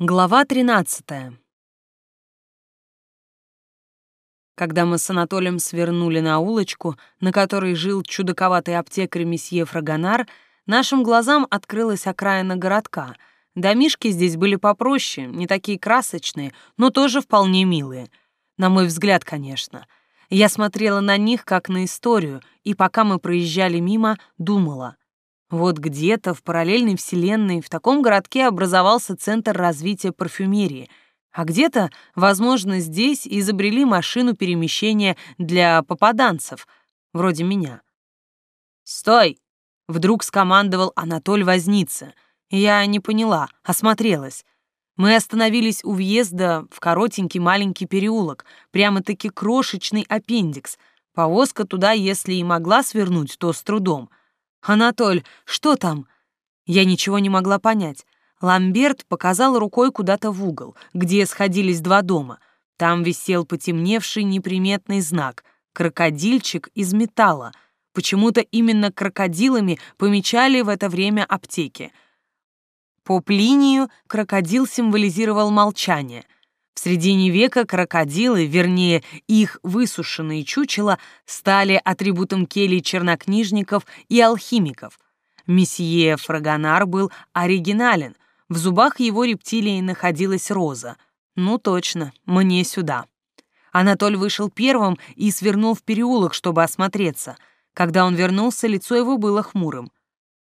Глава 13. Когда мы с Анатолием свернули на улочку, на которой жил чудаковатый аптекарь месье Фрагонар, нашим глазам открылась окраина городка. Домишки здесь были попроще, не такие красочные, но тоже вполне милые. На мой взгляд, конечно. Я смотрела на них как на историю, и пока мы проезжали мимо, думала — вот где-то в параллельной вселенной в таком городке образовался центр развития парфюмерии, а где-то, возможно, здесь изобрели машину перемещения для попаданцев, вроде меня. «Стой!» — вдруг скомандовал Анатоль Возница. Я не поняла, осмотрелась. Мы остановились у въезда в коротенький маленький переулок, прямо-таки крошечный аппендикс. Повозка туда, если и могла свернуть, то с трудом — «Анатоль, что там?» Я ничего не могла понять. Ламберт показал рукой куда-то в угол, где сходились два дома. Там висел потемневший неприметный знак — крокодильчик из металла. Почему-то именно крокодилами помечали в это время аптеки. По Плинию крокодил символизировал молчание. В середине века крокодилы, вернее, их высушенные чучела, стали атрибутом келий чернокнижников и алхимиков. Месье Фрагонар был оригинален, в зубах его рептилии находилась роза. Ну точно, мне сюда. Анатоль вышел первым и свернул в переулок, чтобы осмотреться. Когда он вернулся, лицо его было хмурым.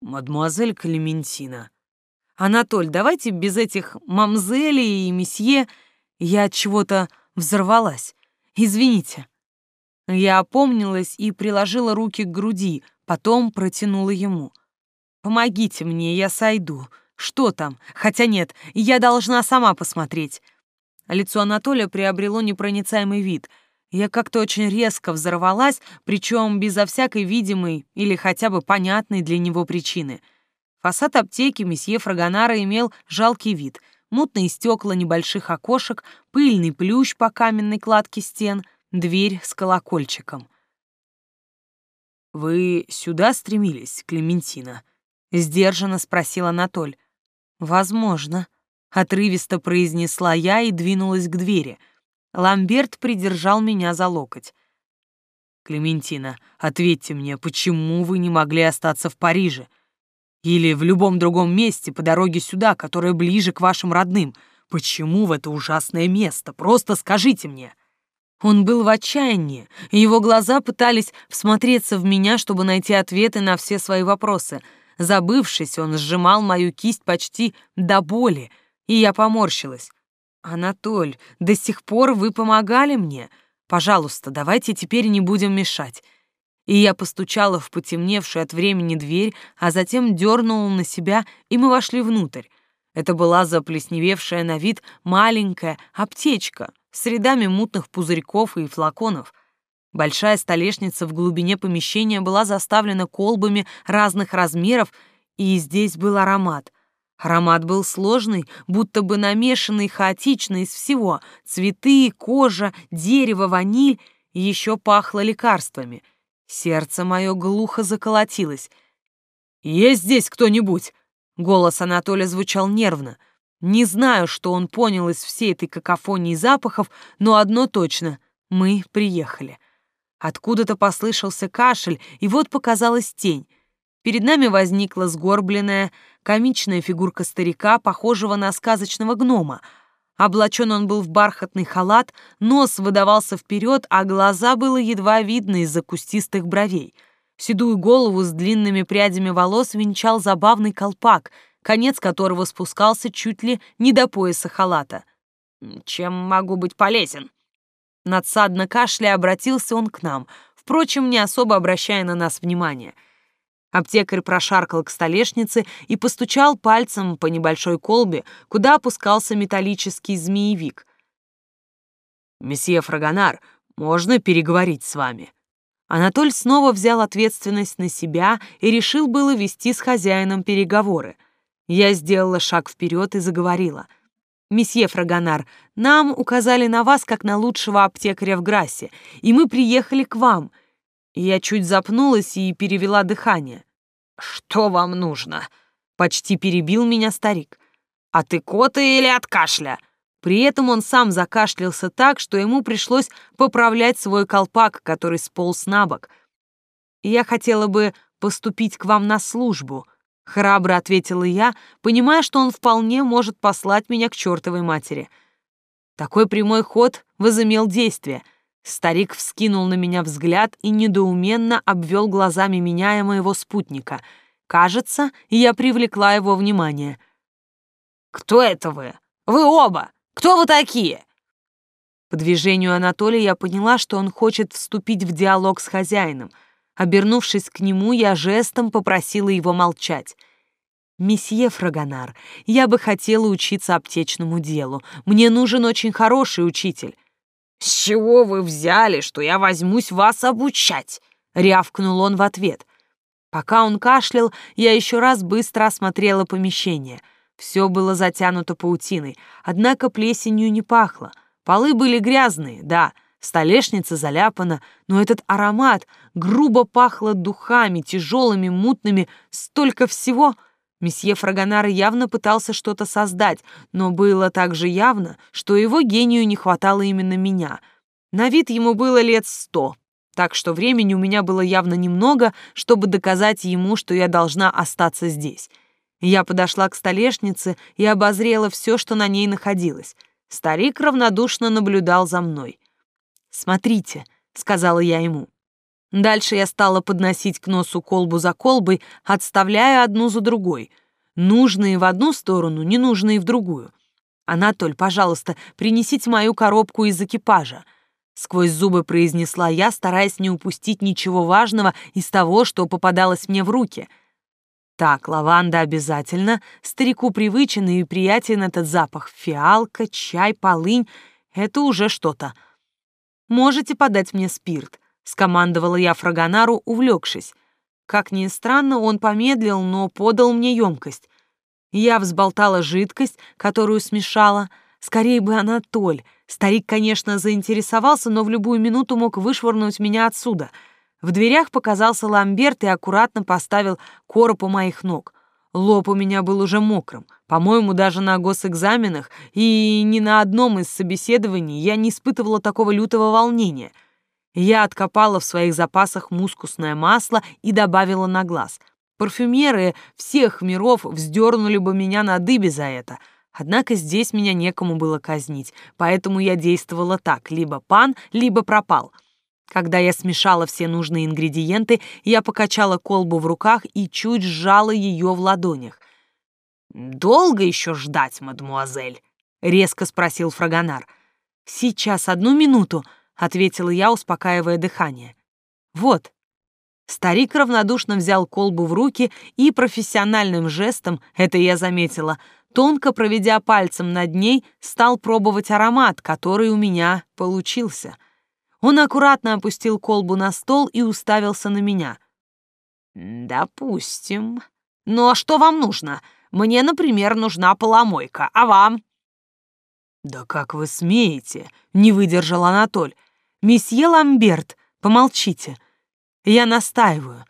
«Мадемуазель Клементина». «Анатоль, давайте без этих мамзелей и месье...» Я от чего-то взорвалась. Извините. Я опомнилась и приложила руки к груди, потом протянула ему. «Помогите мне, я сойду. Что там? Хотя нет, я должна сама посмотреть». Лицо Анатолия приобрело непроницаемый вид. Я как-то очень резко взорвалась, причем безо всякой видимой или хотя бы понятной для него причины. Фасад аптеки месье Фрагонара имел жалкий вид — мутные стекла небольших окошек, пыльный плющ по каменной кладке стен, дверь с колокольчиком. «Вы сюда стремились, Клементина?» — сдержанно спросил Анатоль. «Возможно», — отрывисто произнесла я и двинулась к двери. Ламберт придержал меня за локоть. «Клементина, ответьте мне, почему вы не могли остаться в Париже? Или в любом другом месте по дороге сюда, которое ближе к вашим родным. Почему в это ужасное место? Просто скажите мне». Он был в отчаянии, его глаза пытались всмотреться в меня, чтобы найти ответы на все свои вопросы. Забывшись, он сжимал мою кисть почти до боли, и я поморщилась. «Анатоль, до сих пор вы помогали мне. Пожалуйста, давайте теперь не будем мешать и я постучала в потемневшую от времени дверь, а затем дернула на себя, и мы вошли внутрь. Это была заплесневевшая на вид маленькая аптечка с рядами мутных пузырьков и флаконов. Большая столешница в глубине помещения была заставлена колбами разных размеров, и здесь был аромат. Аромат был сложный, будто бы намешанный хаотично из всего — цветы, кожа, дерево, ваниль, еще пахло лекарствами — Сердце мое глухо заколотилось. «Есть здесь кто-нибудь?» Голос Анатолия звучал нервно. Не знаю, что он понял из всей этой какофонии запахов, но одно точно — мы приехали. Откуда-то послышался кашель, и вот показалась тень. Перед нами возникла сгорбленная, комичная фигурка старика, похожего на сказочного гнома — Облачен он был в бархатный халат, нос выдавался вперед, а глаза было едва видно из-за кустистых бровей. Седую голову с длинными прядями волос венчал забавный колпак, конец которого спускался чуть ли не до пояса халата. «Чем могу быть полезен?» Надсадно кашля обратился он к нам, впрочем, не особо обращая на нас внимания — Аптекарь прошаркал к столешнице и постучал пальцем по небольшой колбе, куда опускался металлический змеевик. «Месье Фрагонар, можно переговорить с вами?» Анатоль снова взял ответственность на себя и решил было вести с хозяином переговоры. Я сделала шаг вперед и заговорила. «Месье Фрагонар, нам указали на вас как на лучшего аптекаря в Грассе, и мы приехали к вам. Я чуть запнулась и перевела дыхание. «Что вам нужно?» — почти перебил меня старик. «А ты коты или от кашля?» При этом он сам закашлялся так, что ему пришлось поправлять свой колпак, который сполз на бок. «Я хотела бы поступить к вам на службу», — храбро ответила я, понимая, что он вполне может послать меня к чертовой матери. Такой прямой ход возымел действие. Старик вскинул на меня взгляд и недоуменно обвел глазами меня и моего спутника. Кажется, я привлекла его внимание. «Кто это вы? Вы оба!» Кто вы такие?» По движению Анатолия я поняла, что он хочет вступить в диалог с хозяином. Обернувшись к нему, я жестом попросила его молчать. «Месье Фрагонар, я бы хотела учиться аптечному делу. Мне нужен очень хороший учитель». «С чего вы взяли, что я возьмусь вас обучать?» — рявкнул он в ответ. Пока он кашлял, я еще раз быстро осмотрела помещение — все было затянуто паутиной, однако плесенью не пахло. Полы были грязные, да, столешница заляпана, но этот аромат грубо пахло духами, тяжелыми, мутными, столько всего. Месье Фрагонар явно пытался что-то создать, но было также явно, что его гению не хватало именно меня. На вид ему было лет сто, так что времени у меня было явно немного, чтобы доказать ему, что я должна остаться здесь. Я подошла к столешнице и обозрела все, что на ней находилось. Старик равнодушно наблюдал за мной. «Смотрите», — сказала я ему. Дальше я стала подносить к носу колбу за колбой, отставляя одну за другой. Нужные в одну сторону, ненужные в другую. «Анатоль, пожалуйста, принесите мою коробку из экипажа», — сквозь зубы произнесла я, стараясь не упустить ничего важного из того, что попадалось мне в руки — так, лаванда обязательно. Старику привычен и приятен этот запах. Фиалка, чай, полынь — это уже что-то. «Можете подать мне спирт», — скомандовала я Фрагонару, увлекшись. Как ни странно, он помедлил, но подал мне емкость. Я взболтала жидкость, которую смешала. Скорее бы Анатоль. Старик, конечно, заинтересовался, но в любую минуту мог вышвырнуть меня отсюда — в дверях показался Ламберт и аккуратно поставил короб у моих ног. Лоб у меня был уже мокрым. По-моему, даже на госэкзаменах и ни на одном из собеседований я не испытывала такого лютого волнения. Я откопала в своих запасах мускусное масло и добавила на глаз. Парфюмеры всех миров вздернули бы меня на дыбе за это. Однако здесь меня некому было казнить, поэтому я действовала так, либо пан, либо пропал — когда я смешала все нужные ингредиенты, я покачала колбу в руках и чуть сжала ее в ладонях. «Долго еще ждать, мадмуазель?» — резко спросил Фрагонар. «Сейчас, одну минуту», — ответила я, успокаивая дыхание. «Вот». Старик равнодушно взял колбу в руки и профессиональным жестом, это я заметила, тонко проведя пальцем над ней, стал пробовать аромат, который у меня получился — он аккуратно опустил колбу на стол и уставился на меня. «Допустим. Ну а что вам нужно? Мне, например, нужна поломойка, а вам?» «Да как вы смеете?» — не выдержал Анатоль. «Месье Ламберт, помолчите. Я настаиваю».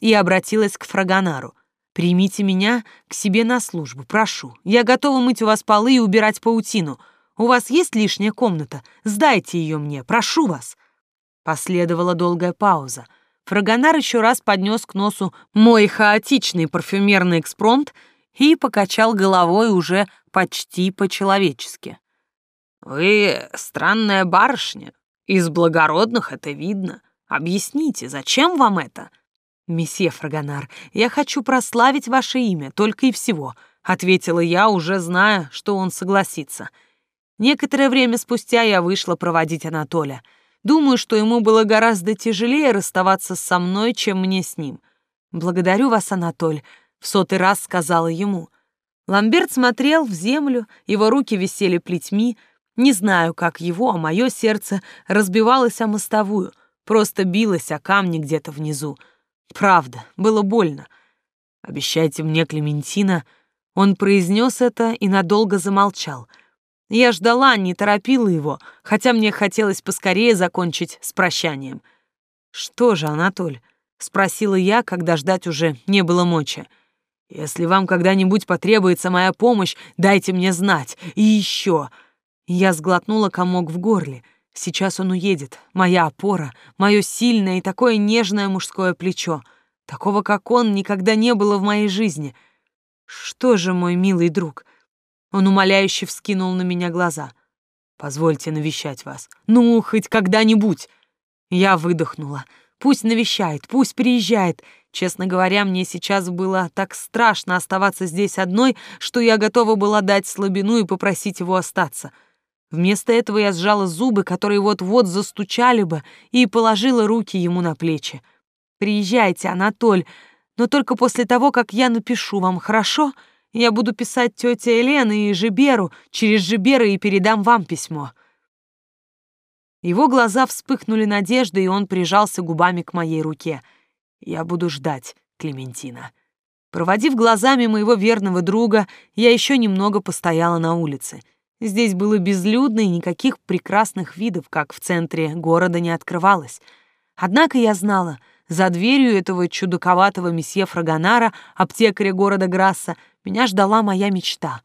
И обратилась к Фрагонару. «Примите меня к себе на службу, прошу. Я готова мыть у вас полы и убирать паутину. У вас есть лишняя комната? Сдайте ее мне, прошу вас». Последовала долгая пауза. Фрагонар еще раз поднес к носу мой хаотичный парфюмерный экспромт и покачал головой уже почти по-человечески. «Вы странная барышня. Из благородных это видно. Объясните, зачем вам это?» «Месье Фрагонар, я хочу прославить ваше имя, только и всего», — ответила я, уже зная, что он согласится — Некоторое время спустя я вышла проводить Анатоля. Думаю, что ему было гораздо тяжелее расставаться со мной, чем мне с ним. «Благодарю вас, Анатоль», — в сотый раз сказала ему. Ламберт смотрел в землю, его руки висели плетьми. Не знаю, как его, а мое сердце разбивалось о мостовую, просто билось о камни где-то внизу. Правда, было больно. «Обещайте мне, Клементина...» Он произнес это и надолго замолчал — я ждала, не торопила его, хотя мне хотелось поскорее закончить с прощанием. «Что же, Анатоль?» — спросила я, когда ждать уже не было мочи. Если вам когда-нибудь потребуется моя помощь, дайте мне знать. И еще...» Я сглотнула комок в горле. Сейчас он уедет. Моя опора, мое сильное и такое нежное мужское плечо. Такого, как он, никогда не было в моей жизни. Что же, мой милый друг? Он умоляюще вскинул на меня глаза. Позвольте навещать вас. Ну, хоть когда-нибудь. Я выдохнула. Пусть навещает, пусть приезжает. Честно говоря, мне сейчас было так страшно оставаться здесь одной, что я готова была дать слабину и попросить его остаться. Вместо этого я сжала зубы, которые вот-вот застучали бы, и положила руки ему на плечи. «Приезжайте, Анатоль, но только после того, как я напишу вам, хорошо? Я буду писать тете Елене и Жиберу, через Жибера и передам вам письмо». Его глаза вспыхнули надеждой, и он прижался губами к моей руке. «Я буду ждать, Клементина». Проводив глазами моего верного друга, я еще немного постояла на улице. Здесь было безлюдно, и никаких прекрасных видов, как в центре города, не открывалось. Однако я знала, за дверью этого чудаковатого месье Фрагонара, аптекаря города Грасса, меня ждала моя мечта.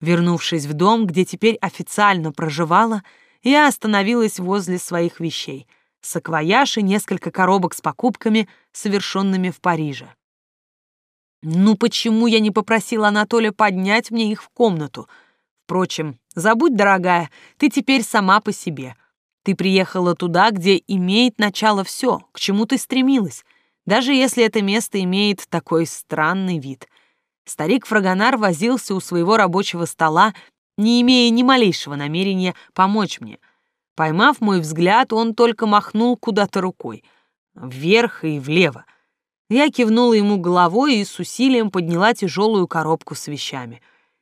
Вернувшись в дом, где теперь официально проживала, я остановилась возле своих вещей. Саквояж и несколько коробок с покупками, совершенными в Париже. Ну почему я не попросила Анатолия поднять мне их в комнату? Впрочем, забудь, дорогая, ты теперь сама по себе. Ты приехала туда, где имеет начало все, к чему ты стремилась, даже если это место имеет такой странный вид. Старик Фрагонар возился у своего рабочего стола не имея ни малейшего намерения помочь мне. Поймав мой взгляд, он только махнул куда-то рукой, вверх и влево. Я кивнула ему головой и с усилием подняла тяжелую коробку с вещами.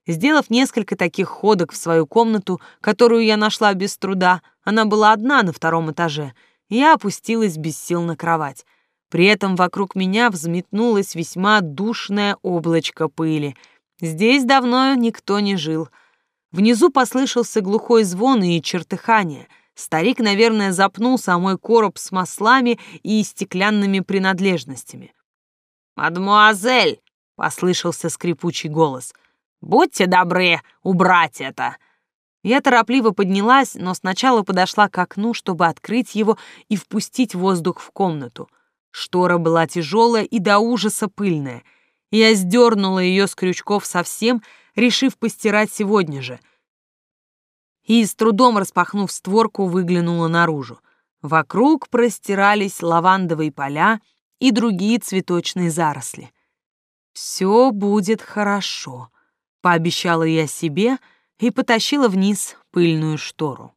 Сделав несколько таких ходок в свою комнату, которую я нашла без труда, она была одна на втором этаже, я опустилась без сил на кровать. При этом вокруг меня взметнулось весьма душное облачко пыли. Здесь давно никто не жил — Внизу послышался глухой звон и чертыхание. Старик, наверное, запнулся о мой короб с маслами и стеклянными принадлежностями. «Мадемуазель!» — послышался скрипучий голос. «Будьте добры убрать это!» Я торопливо поднялась, но сначала подошла к окну, чтобы открыть его и впустить воздух в комнату. Штора была тяжелая и до ужаса пыльная. Я сдернула ее с крючков совсем, решив постирать сегодня же. И с трудом распахнув створку, выглянула наружу. Вокруг простирались лавандовые поля и другие цветочные заросли. «Все будет хорошо», — пообещала я себе и потащила вниз пыльную штору.